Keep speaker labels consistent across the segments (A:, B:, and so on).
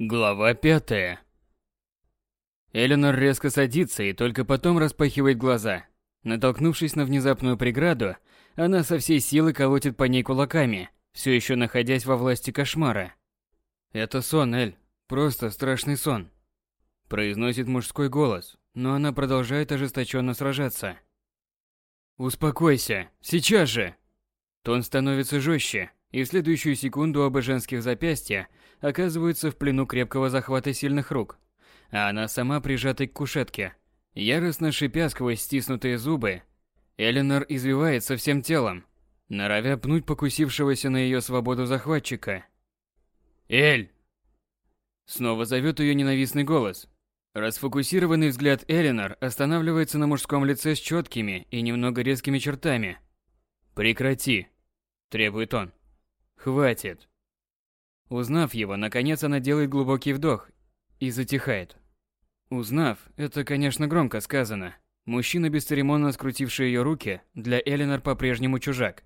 A: Глава пятая. Эленор резко садится и только потом распахивает глаза. Натолкнувшись на внезапную преграду, она со всей силы колотит по ней кулаками, все еще находясь во власти кошмара. «Это сон, Эль. Просто страшный сон», – произносит мужской голос, но она продолжает ожесточенно сражаться. «Успокойся! Сейчас же!» Тон становится жестче, и в следующую секунду оба женских запястья оказываются в плену крепкого захвата сильных рук, а она сама прижата к кушетке. Яростно шипя сквозь стиснутые зубы, Эленор извивается всем телом, норовя пнуть покусившегося на ее свободу захватчика. «Эль!» Снова зовет ее ненавистный голос. Расфокусированный взгляд Эленор останавливается на мужском лице с четкими и немного резкими чертами. «Прекрати!» – требует он. «Хватит!» Узнав его, наконец она делает глубокий вдох и затихает. Узнав, это, конечно, громко сказано. Мужчина, бесцеремонно скрутивший ее руки, для Эленор по-прежнему чужак.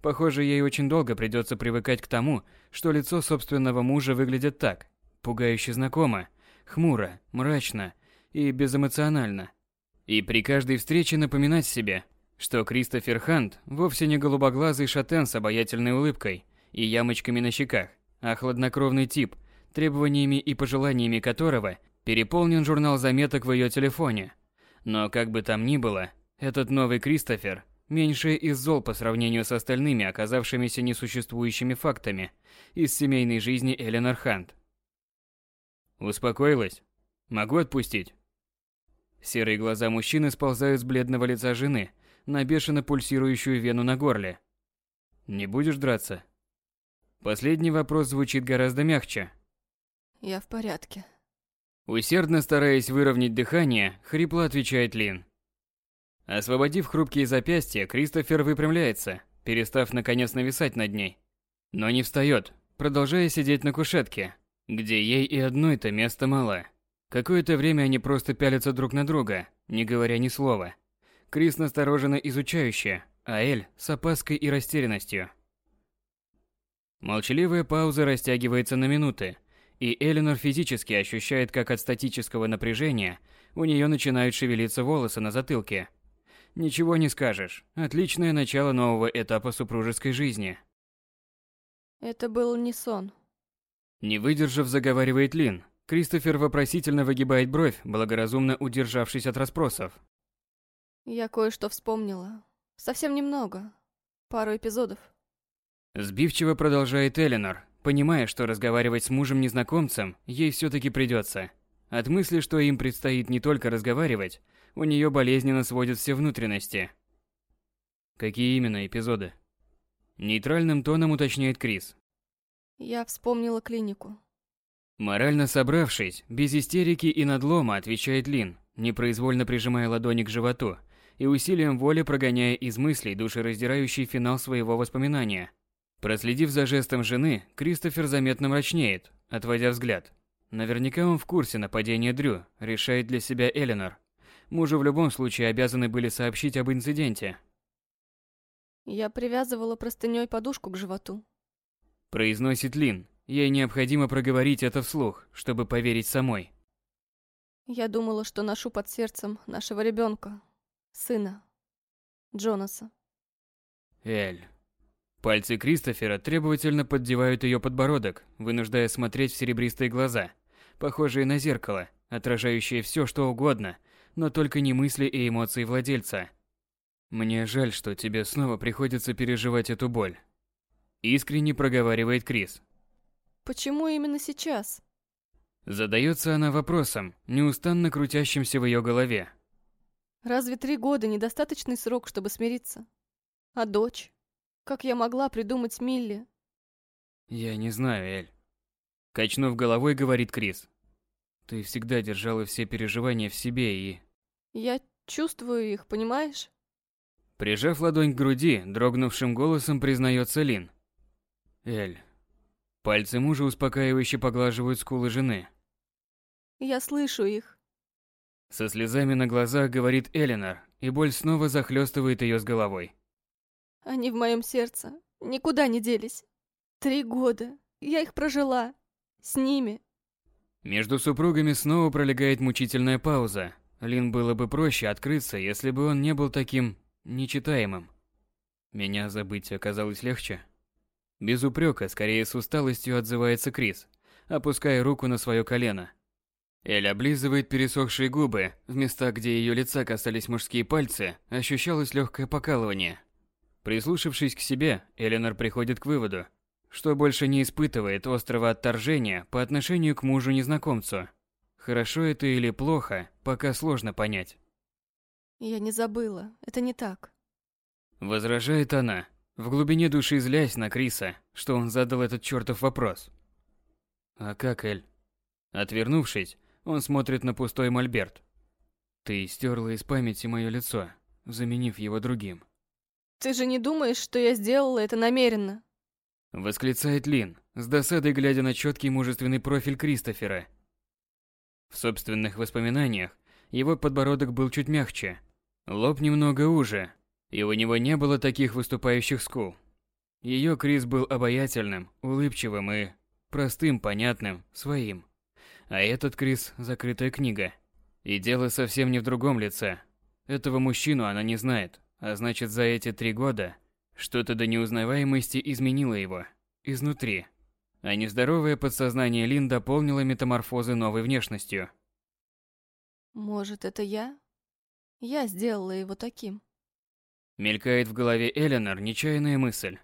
A: Похоже, ей очень долго придется привыкать к тому, что лицо собственного мужа выглядит так, пугающе знакомо, хмуро, мрачно и безэмоционально. И при каждой встрече напоминать себе, что Кристофер Хант вовсе не голубоглазый шатен с обаятельной улыбкой и ямочками на щеках, а хладнокровный тип, требованиями и пожеланиями которого переполнен журнал заметок в ее телефоне. Но как бы там ни было, этот новый Кристофер меньше из зол по сравнению с остальными оказавшимися несуществующими фактами из семейной жизни Эленор Хант. Успокоилась? Могу отпустить? Серые глаза мужчины сползают с бледного лица жены на бешено пульсирующую вену на горле. Не будешь драться? Последний вопрос звучит гораздо мягче.
B: Я в порядке.
A: Усердно стараясь выровнять дыхание, хрипло отвечает Лин. Освободив хрупкие запястья, Кристофер выпрямляется, перестав наконец нависать над ней. Но не встает, продолжая сидеть на кушетке, где ей и одной-то места мало. Какое-то время они просто пялятся друг на друга, не говоря ни слова. Крис настороженно изучающе, а Эль с опаской и растерянностью. Молчаливая пауза растягивается на минуты, и Эленор физически ощущает, как от статического напряжения у нее начинают шевелиться волосы на затылке. Ничего не скажешь. Отличное начало нового этапа супружеской жизни.
B: Это был не сон.
A: Не выдержав, заговаривает Лин. Кристофер вопросительно выгибает бровь, благоразумно удержавшись от расспросов.
B: Я кое-что вспомнила. Совсем немного. Пару эпизодов.
A: Сбивчиво продолжает Эленор, понимая, что разговаривать с мужем-незнакомцем ей все-таки придется. От мысли, что им предстоит не только разговаривать, у нее болезненно сводят все внутренности. Какие именно эпизоды? Нейтральным тоном уточняет Крис.
B: Я вспомнила клинику.
A: Морально собравшись, без истерики и надлома, отвечает Лин, непроизвольно прижимая ладони к животу и усилием воли прогоняя из мыслей душераздирающий финал своего воспоминания – Проследив за жестом жены, Кристофер заметно мрачнеет, отводя взгляд. Наверняка он в курсе нападения Дрю, решает для себя Эленор. Мужу в любом случае обязаны были сообщить об инциденте.
B: Я привязывала простыней подушку к животу.
A: Произносит Лин. Ей необходимо проговорить это вслух, чтобы поверить самой.
B: Я думала, что ношу под сердцем нашего ребенка, сына, Джонаса.
A: Эль, Пальцы Кристофера требовательно поддевают ее подбородок, вынуждая смотреть в серебристые глаза, похожие на зеркало, отражающие все, что угодно, но только не мысли и эмоции владельца. «Мне жаль, что тебе снова приходится переживать эту боль», – искренне проговаривает Крис.
B: «Почему именно сейчас?»
A: Задается она вопросом, неустанно крутящимся в ее голове.
B: «Разве три года недостаточный срок, чтобы смириться? А дочь?» Как я могла придумать Милли?
A: Я не знаю, Эль. Качнув головой, говорит Крис. Ты всегда держала все переживания в себе и...
B: Я чувствую их, понимаешь?
A: Прижав ладонь к груди, дрогнувшим голосом признается Лин. Эль. Пальцы мужа успокаивающе поглаживают скулы жены.
B: Я слышу их.
A: Со слезами на глазах говорит Эленор, и боль снова захлестывает ее с головой.
B: Они в моем сердце никуда не делись. Три года. Я их прожила. С ними.
A: Между супругами снова пролегает мучительная пауза. Лин было бы проще открыться, если бы он не был таким нечитаемым. Меня забыть оказалось легче. Без упрека, скорее с усталостью отзывается Крис, опуская руку на свое колено. Эль облизывает пересохшие губы, в местах, где ее лица касались мужские пальцы, ощущалось легкое покалывание. Прислушавшись к себе, Эленор приходит к выводу, что больше не испытывает острого отторжения по отношению к мужу-незнакомцу. Хорошо это или плохо, пока сложно понять.
B: Я не забыла, это не так.
A: Возражает она, в глубине души злясь на Криса, что он задал этот чертов вопрос. А как, Эль? Отвернувшись, он смотрит на пустой мольберт. Ты стерла из памяти мое лицо, заменив его другим.
B: Ты же не думаешь, что я сделала это намеренно?
A: Восклицает Лин, с досадой глядя на четкий мужественный профиль Кристофера. В собственных воспоминаниях его подбородок был чуть мягче, лоб немного уже, и у него не было таких выступающих скул. Ее Крис был обаятельным, улыбчивым и простым, понятным, своим. А этот Крис – закрытая книга. И дело совсем не в другом лице. Этого мужчину она не знает, а значит за эти три года что-то до неузнаваемости изменило его. Изнутри. А нездоровое подсознание Лин дополнило метаморфозы новой внешностью.
B: Может, это я? Я сделала его таким.
A: Мелькает в голове Эленор нечаянная мысль.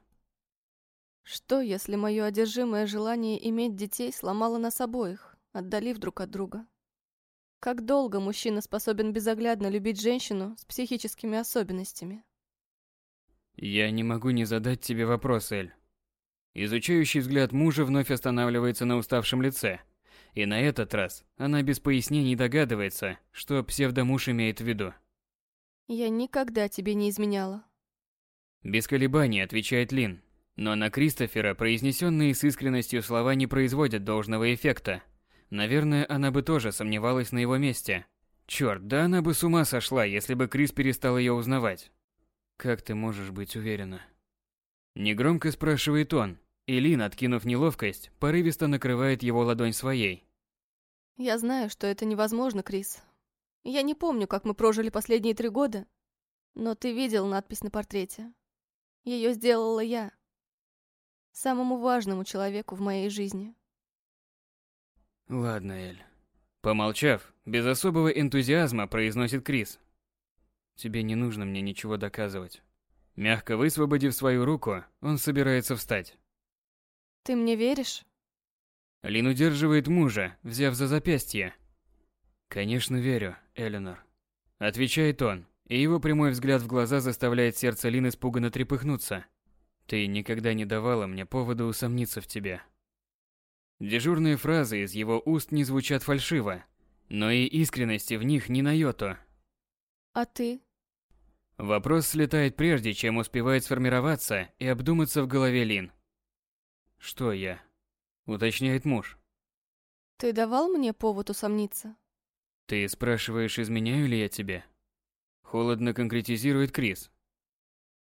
B: Что, если мое одержимое желание иметь детей сломало нас обоих? отдалив друг от друга. Как долго мужчина способен безоглядно любить женщину с психическими особенностями?
A: Я не могу не задать тебе вопрос, Эль. Изучающий взгляд мужа вновь останавливается на уставшем лице. И на этот раз она без пояснений догадывается, что псевдомуж имеет в виду.
B: Я никогда тебе не изменяла.
A: Без колебаний отвечает Лин. Но на Кристофера произнесенные с искренностью слова не производят должного эффекта. Наверное, она бы тоже сомневалась на его месте. Черт, да она бы с ума сошла, если бы Крис перестал ее узнавать. Как ты можешь быть уверена? Негромко спрашивает он, и откинув неловкость, порывисто накрывает его ладонь своей.
B: Я знаю, что это невозможно, Крис. Я не помню, как мы прожили последние три года, но ты видел надпись на портрете. Ее сделала я. Самому важному человеку в моей жизни.
A: Ладно, Эль. Помолчав, без особого энтузиазма произносит Крис. Тебе не нужно мне ничего доказывать. Мягко высвободив свою руку, он собирается встать.
B: Ты мне веришь?
A: Лин удерживает мужа, взяв за запястье. Конечно, верю, Эленор. Отвечает он, и его прямой взгляд в глаза заставляет сердце Лин испуганно трепыхнуться. Ты никогда не давала мне повода усомниться в тебе. Дежурные фразы из его уст не звучат фальшиво, но и искренности в них ни на йоту.
B: «А ты?»
A: Вопрос слетает прежде, чем успевает сформироваться и обдуматься в голове Лин. «Что я?» – уточняет муж.
B: «Ты давал мне повод усомниться?»
A: «Ты спрашиваешь, изменяю ли я тебе?» Холодно конкретизирует Крис.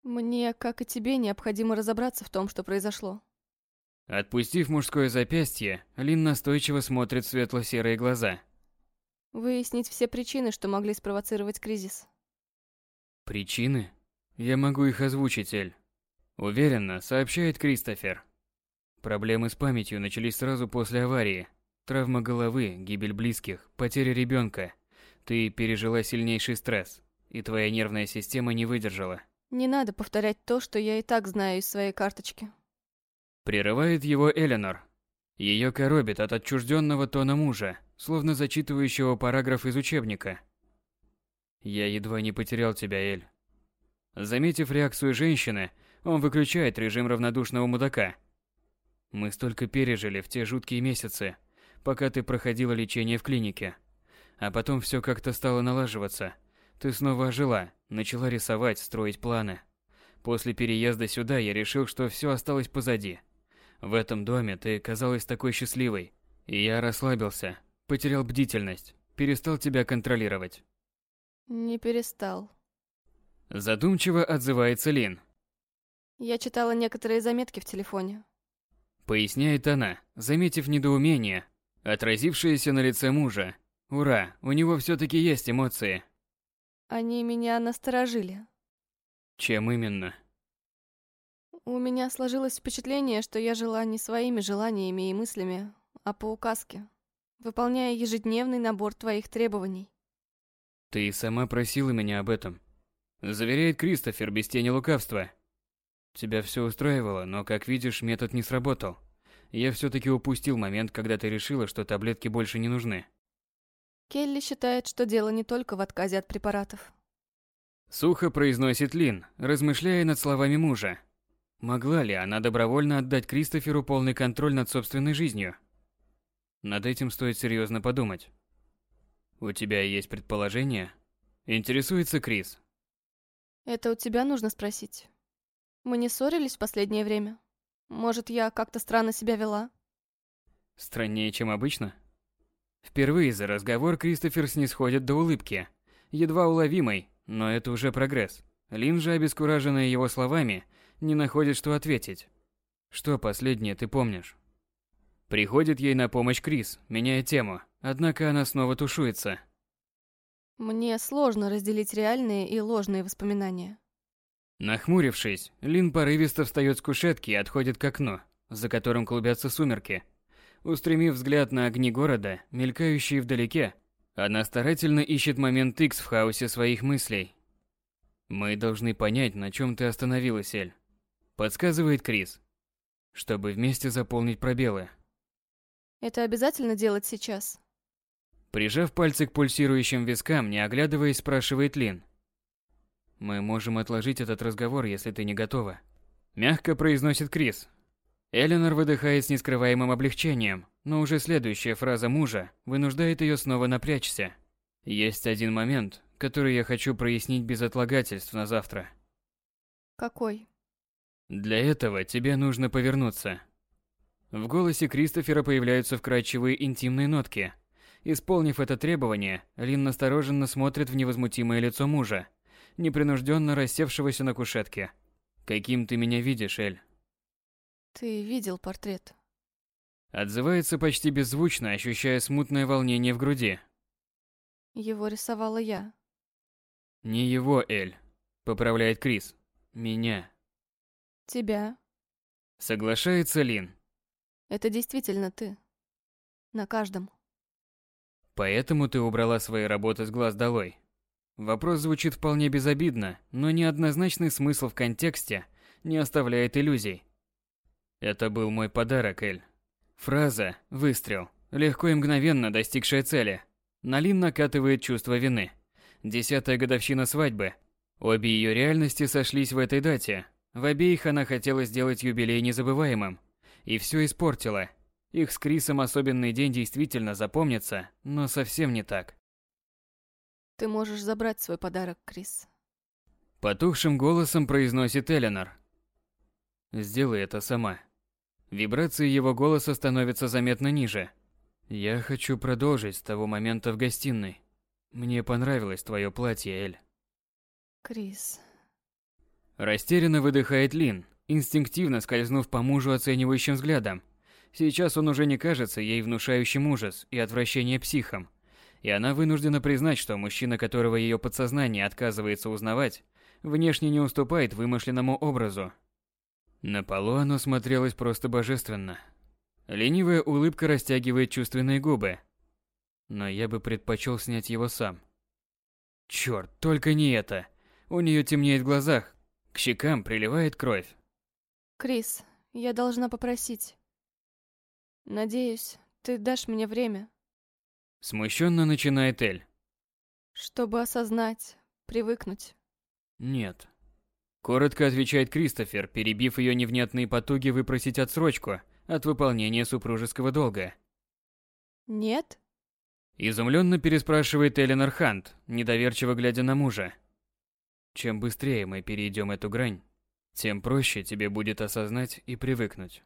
B: «Мне, как и тебе, необходимо разобраться в том, что произошло».
A: Отпустив мужское запястье, Лин настойчиво смотрит в светло-серые глаза.
B: Выяснить все причины, что могли спровоцировать кризис.
A: Причины? Я могу их озвучить, Эль. Уверенно, сообщает Кристофер. Проблемы с памятью начались сразу после аварии. Травма головы, гибель близких, потеря ребенка. Ты пережила сильнейший стресс, и твоя нервная система не выдержала.
B: Не надо повторять то, что я и так знаю из своей карточки.
A: Прерывает его Эленор. Ее коробит от отчужденного тона мужа, словно зачитывающего параграф из учебника. «Я едва не потерял тебя, Эль». Заметив реакцию женщины, он выключает режим равнодушного мудака. «Мы столько пережили в те жуткие месяцы, пока ты проходила лечение в клинике. А потом все как-то стало налаживаться. Ты снова ожила, начала рисовать, строить планы. После переезда сюда я решил, что все осталось позади. В этом доме ты казалась такой счастливой. И я расслабился, потерял бдительность, перестал тебя контролировать.
B: Не перестал.
A: Задумчиво отзывается Лин.
B: Я читала некоторые заметки в телефоне.
A: Поясняет она, заметив недоумение, Отразившееся на лице мужа. Ура, у него все-таки есть эмоции.
B: Они меня насторожили.
A: Чем именно?
B: У меня сложилось впечатление, что я жила не своими желаниями и мыслями, а по указке, выполняя ежедневный набор твоих требований.
A: Ты сама просила меня об этом. Заверяет Кристофер без тени лукавства. Тебя все устраивало, но, как видишь, метод не сработал. Я все-таки упустил момент, когда ты решила, что таблетки больше не нужны.
B: Келли считает, что дело не только в отказе от препаратов.
A: Сухо произносит Лин, размышляя над словами мужа. Могла ли она добровольно отдать Кристоферу полный контроль над собственной жизнью? Над этим стоит серьезно подумать. У тебя есть предположение? Интересуется Крис.
B: Это у тебя нужно спросить. Мы не ссорились в последнее время? Может, я как-то странно себя вела?
A: Страннее, чем обычно? Впервые за разговор Кристофер снисходит до улыбки. Едва уловимой, но это уже прогресс. Лин же, обескураженная его словами, не находит, что ответить. Что последнее ты помнишь? Приходит ей на помощь Крис, меняя тему, однако она снова тушуется.
B: Мне сложно разделить реальные и ложные воспоминания.
A: Нахмурившись, Лин порывисто встает с кушетки и отходит к окну, за которым клубятся сумерки. Устремив взгляд на огни города, мелькающие вдалеке, она старательно ищет момент X в хаосе своих мыслей. «Мы должны понять, на чем ты остановилась, Эль», — подсказывает Крис, чтобы вместе заполнить пробелы.
B: Это обязательно делать сейчас?
A: Прижав пальцы к пульсирующим вискам, не оглядываясь, спрашивает Лин. «Мы можем отложить этот разговор, если ты не готова», — мягко произносит Крис. Эленор выдыхает с нескрываемым облегчением, но уже следующая фраза мужа вынуждает ее снова напрячься. «Есть один момент, который я хочу прояснить без отлагательств на завтра».
B: Какой?
A: «Для этого тебе нужно повернуться». В голосе Кристофера появляются вкрадчивые интимные нотки. Исполнив это требование, Лин настороженно смотрит в невозмутимое лицо мужа, непринужденно рассевшегося на кушетке. «Каким ты меня видишь, Эль?»
B: Ты видел портрет?
A: Отзывается почти беззвучно, ощущая смутное волнение в груди.
B: Его рисовала я.
A: «Не его, Эль», — поправляет Крис. «Меня».
B: Тебя.
A: Соглашается Лин.
B: Это действительно ты. На каждом.
A: Поэтому ты убрала свои работы с глаз долой. Вопрос звучит вполне безобидно, но неоднозначный смысл в контексте не оставляет иллюзий. Это был мой подарок, Эль. Фраза «выстрел», легко и мгновенно достигшая цели. Налин накатывает чувство вины. Десятая годовщина свадьбы. Обе ее реальности сошлись в этой дате. В обеих она хотела сделать юбилей незабываемым. И все испортила. Их с Крисом особенный день действительно запомнится, но совсем не так.
B: Ты можешь забрать свой подарок, Крис.
A: Потухшим голосом произносит Эленор. Сделай это сама. Вибрации его голоса становятся заметно ниже. Я хочу продолжить с того момента в гостиной. Мне понравилось твое платье, Эль.
B: Крис.
A: Растерянно выдыхает Лин, инстинктивно скользнув по мужу оценивающим взглядом. Сейчас он уже не кажется ей внушающим ужас и отвращение психом. И она вынуждена признать, что мужчина, которого ее подсознание отказывается узнавать, внешне не уступает вымышленному образу. На полу оно смотрелось просто божественно. Ленивая улыбка растягивает чувственные губы. Но я бы предпочел снять его сам. Черт, только не это. У нее темнеет в глазах. К щекам приливает кровь.
B: Крис, я должна попросить. Надеюсь, ты дашь мне время.
A: Смущенно начинает Эль.
B: Чтобы осознать, привыкнуть.
A: Нет. Коротко отвечает Кристофер, перебив ее невнятные потуги выпросить отсрочку от выполнения супружеского долга.
B: Нет?
A: Изумленно переспрашивает Эленор Хант, недоверчиво глядя на мужа. Чем быстрее мы перейдем эту грань, тем проще тебе будет осознать и привыкнуть.